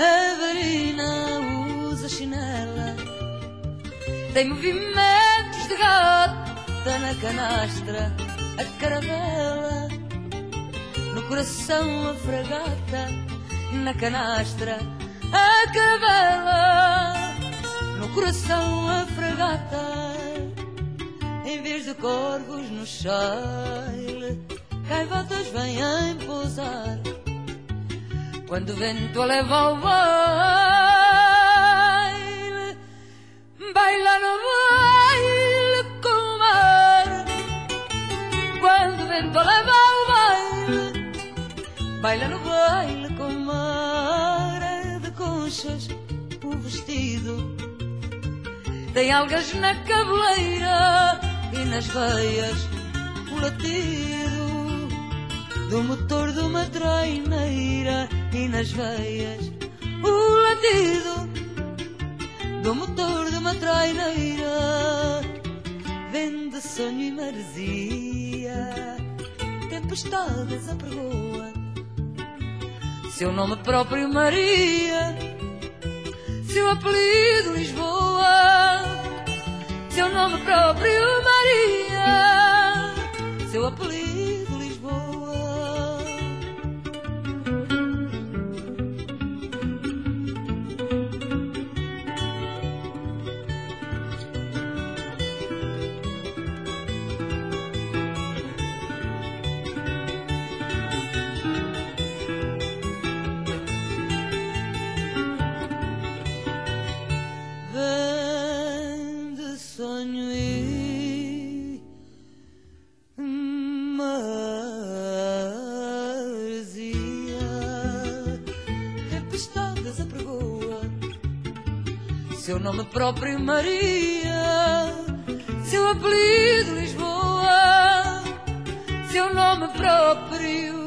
A varina usa chinela, tem movimentos de gata na canastra, a caravela, no coração a fragata, na canastra, a caravela, no coração a fragata, em vez de corvos no chale, gaivotas vêm pousar quando o vento a leva ao baile, baila no baile com o mar. Quando o vento a leva ao baile, baila no baile com o mar. É de conchas o vestido, tem algas na cabeleira e nas veias o latido do motor de uma traineira nas veias o latido do motor de uma traineira. Vende sonho e maresia tempestades apregoa seu nome próprio Maria seu apelido Lisboa. Seu nome próprio seu nome próprio Maria. Seu apelido Lisboa. Seu nome próprio